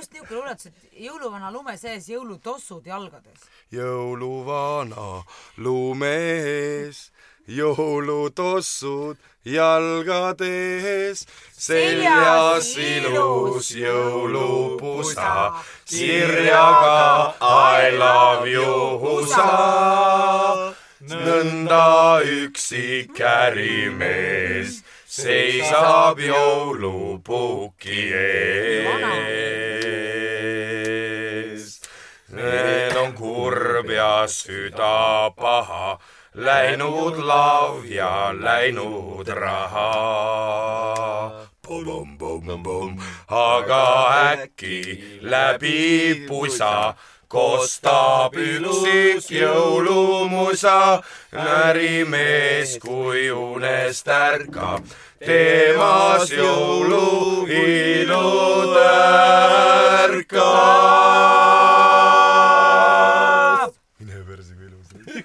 kust niisugune luuletus, et jõuluvana lume sees, jõulutossud jalgades? jõuluvana lumees, jõulutossud jalgades, seljas ilus jõulupusa, kirjaga I love you sa. nõnda üksik ärimees seisab jõulupuki ees. Kurb ja süda paha, läinud lav ja läinud raha. aga äkki läbi pusa kostab üksik jõulumusa, ärimees kui unest ärkab, temas jõuluilu